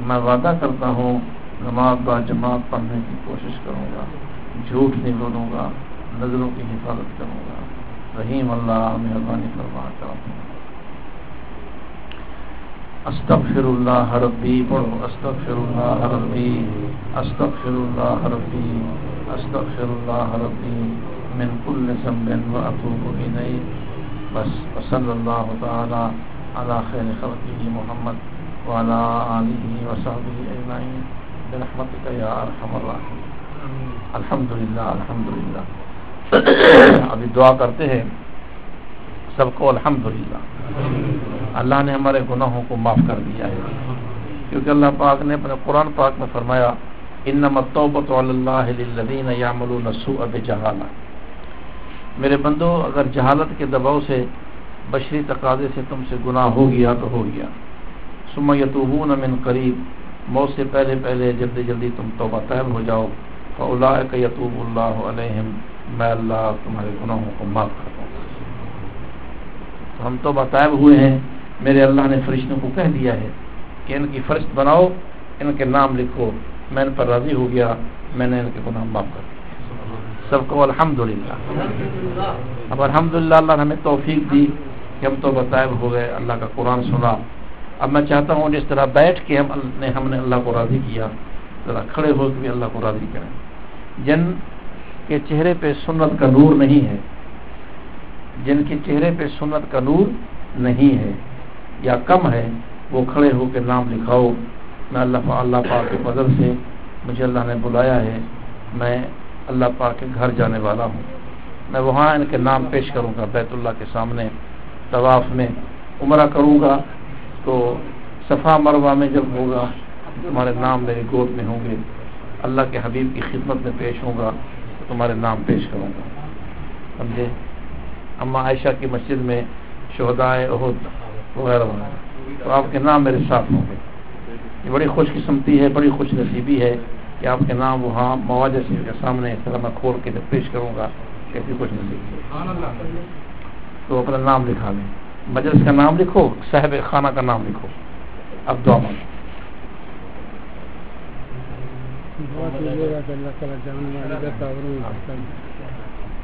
میں وعدہ کرتا ہوں، نماز با جماعت پڑھنے کی کوشش کروں گا، جھوٹ نہیں بولوں گا، نظروں کی حفاظت کروں گا۔ رحیم اللہ، مہربانی فرما کروں استغفر اللہ ربی پڑھو استغفر اللہ ربی استغفر اللہ ربی استغفر اللہ ربی من کل ذنب و اتوب الیہ بس وصلی اللہ تعالی علی خیر خلقہ محمد وعلى آله وصحبه أجمعين. برحمتك يا أرحم الراحمين. الحمد للہ الحمد للہ ابھی دعا کرتے ہیں. سب کو الحمد للہ. اللہ نے ہمارے گناہوں کو معاف کر دیا ہے۔ کیونکہ اللہ پاک نے اپنے قرآن پاک میں فرمایا ان متوبۃ اللہ للذین یعملون السوء بجہالہ میرے بندو، اگر جہالت کے دباؤ سے، بشری تقاضے سے تم سے گناہ ہو گیا تو ہو گیا۔ سم یتوبون من قریب۔ موت سے پہلے پہلے جلدی جلدی تم توبہ طیب ہو جاؤ۔ فاولئک یتوب اللہ علیہم، میں اللہ تمہارے گناہوں کو معاف کرتا ہوں۔ ہم تو بطائب ہوئے ہیں، میرے اللہ نے فرشتوں کو کہہ دیا ہے کہ ان کی فرشت بناؤ، ان کے نام لکھو۔ میں ان پر راضی ہو گیا، میں نے ان کے گناہ معاف کر دیا سب کو الحمد للہ اب الحمد للہ اللہ نے ہمیں توفیق دی کہ ہم تو بطائب ہو گئے، اللہ کا قرآن سنا۔ اب میں چاہتا ہوں جس طرح بیٹھ کے ہم نے ہم نے اللہ کو راضی کیا، ذرا کھڑے ہو کے بھی اللہ کو راضی کریں۔ جن کے چہرے پہ سنت کا نور نہیں ہے جن کے چہرے پہ سنت کا نور نہیں ہے یا کم ہے، وہ کھڑے ہو کے نام لکھاؤ۔ میں اللہ اللہ پاک کے فضل سے مجھے اللہ نے بلایا ہے۔ میں اللہ پاک کے گھر جانے والا ہوں۔ میں وہاں ان کے نام پیش کروں گا بیت اللہ کے سامنے۔ طواف میں عمرہ کروں گا تو صفا مروا میں جب ہوگا، تمہارے نام میرے گود میں ہوں گے۔ اللہ کے حبیب کی خدمت میں پیش ہوں گا تو تمہارے نام پیش کروں گا۔ سمجھے؟ اما عائشہ کی مسجد میں شہدائے عہد وغیرہ وغیرہ۔ تو آپ کے نام میرے ساتھ ہوں گے۔ یہ بڑی خوش قسمتی ہے بڑی خوش نصیبی ہے کہ آپ کے نام وہاں مواجہ کے سامنے اس طرح میں کھول کے جب پیش کروں گا کیسی خوش نصیبی تو اپنا نام لکھا لیں۔ مجلس کا نام لکھو صاحب خانہ کا نام لکھو۔ اب دعا مانگو۔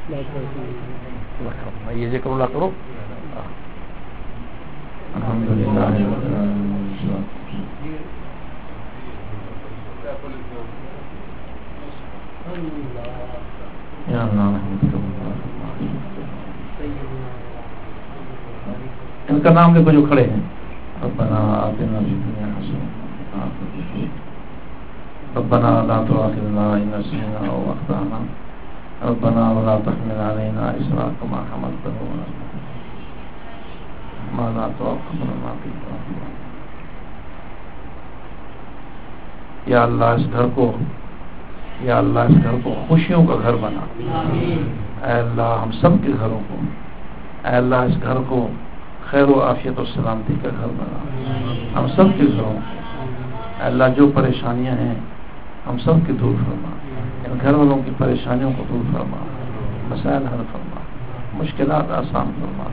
یہ ذکر اللہ کرو۔ الحمد للہ ان کا نام دیکھو جو کھڑے ہیں۔ ربنا آتنا فی الدنیا حسنہ ربنا لا تؤاخذنا إن نسينا أو أخطأنا۔ ربنا ولا تحمل علينا إسرا كما حملته ما لا توقف لنا في یا اللہ اس گھر کو یا اللہ اس گھر کو خوشیوں کا گھر بنا۔ اے اللہ ہم سب کے گھروں کو اے اللہ اس گھر کو خیر و عافیت و سلامتی کا گھر بنا۔ ہم سب کے گھروں اللہ جو پریشانیاں ہیں ہم سب کی دور فرما۔ گھر والوں کی پریشانیوں کو دور فرما، مسائل حل فرما، مشکلات آسان فرما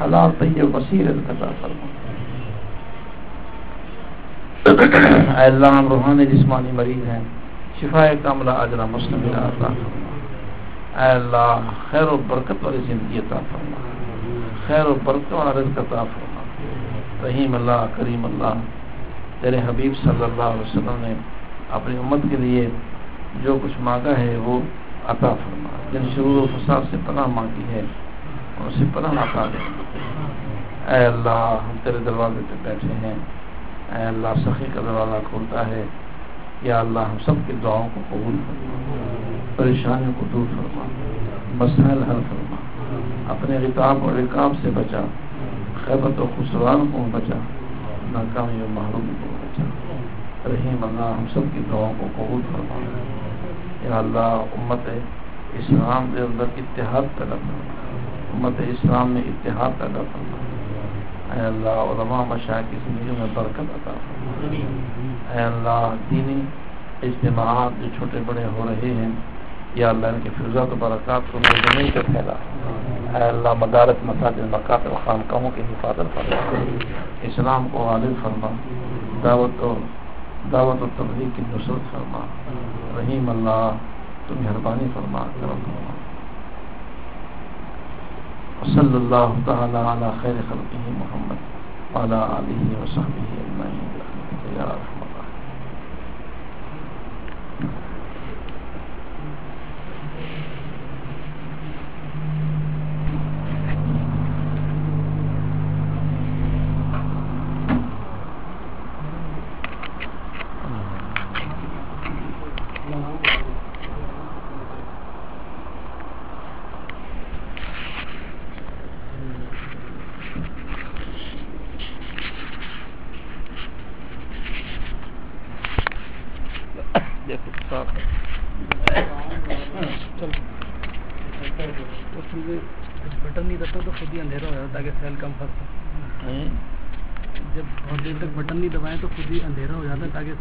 حالات طیب، وسیع القطع فرما۔ اے اللہ، ہم روحانی جسمانی مریض ہیں شفا کاملہ اجرا مسلم عطا فرما۔ اے اللہ، خیر و برکت والی زندگی عطا فرما۔ خیر و برکت والا رزق عطا فرما۔ رحیم اللہ، کریم اللہ، تیرے حبیب صلی اللہ علیہ وسلم نے اپنی امت کے لیے جو کچھ مانگا ہے وہ عطا فرما۔ یعنی جن شرور و فساد سے پناہ مانگی ہے ان سے پناہ عطا دے۔ اے اللہ، ہم تیرے دروازے پہ بیٹھے ہیں۔ اے اللہ، سخی کا دروازہ کھولتا ہے۔ یا اللہ، ہم سب کی دعاؤں کو قبول فرما پریشانیوں کو دور فرما۔ مسائل حل فرما۔ اپنے رکاب اور رکاب سے بچا۔ خیبت و خسران کو بچا۔ ناکامی و محروم کو بچا۔ رحیم اللہ، ہم سب کی دعاؤں کو قبول فرما۔ یا اللہ امت اسلام کے اندر اتحاد پیدا کرنا۔ امت اسلام میں اتحاد پیدا کرنا۔ اے اللہ، علماء مشاہ کی زندگی میں برکت عطا فرما اے اللہ، دینی اجتماعات جو چھوٹے بڑے ہو رہے ہیں، یا اللہ ان کے فضا و برکات کو زمین پہ پھیلا۔ اے اللہ مدارت مساجد مکات خانقاہوں کی حفاظت فرما۔ اسلام کو غالب فرما۔ دعوت و دعوت و تبلیغ کی نصرت فرما۔ رحیم اللہ، تو مہربانی فرما کرم فرما صلی اللہ تعالی علی خیر خلقہ محمد وعلی آلہ وصحبہ اجمعین۔ یا رحمت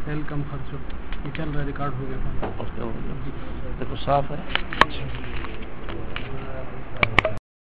تیل کم خرچ ہو یہ چل رہا ریکارڈ ہو گیا دیکھو صاف ہے۔